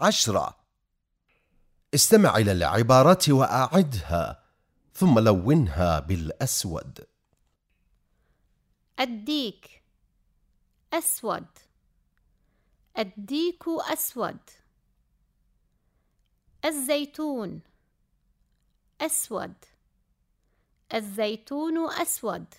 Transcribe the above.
عشرة. استمع إلى العبارات وأعدها ثم لونها بالأسود. الديك أسود. الديك أسود. الزيتون أسود. الزيتون أسود.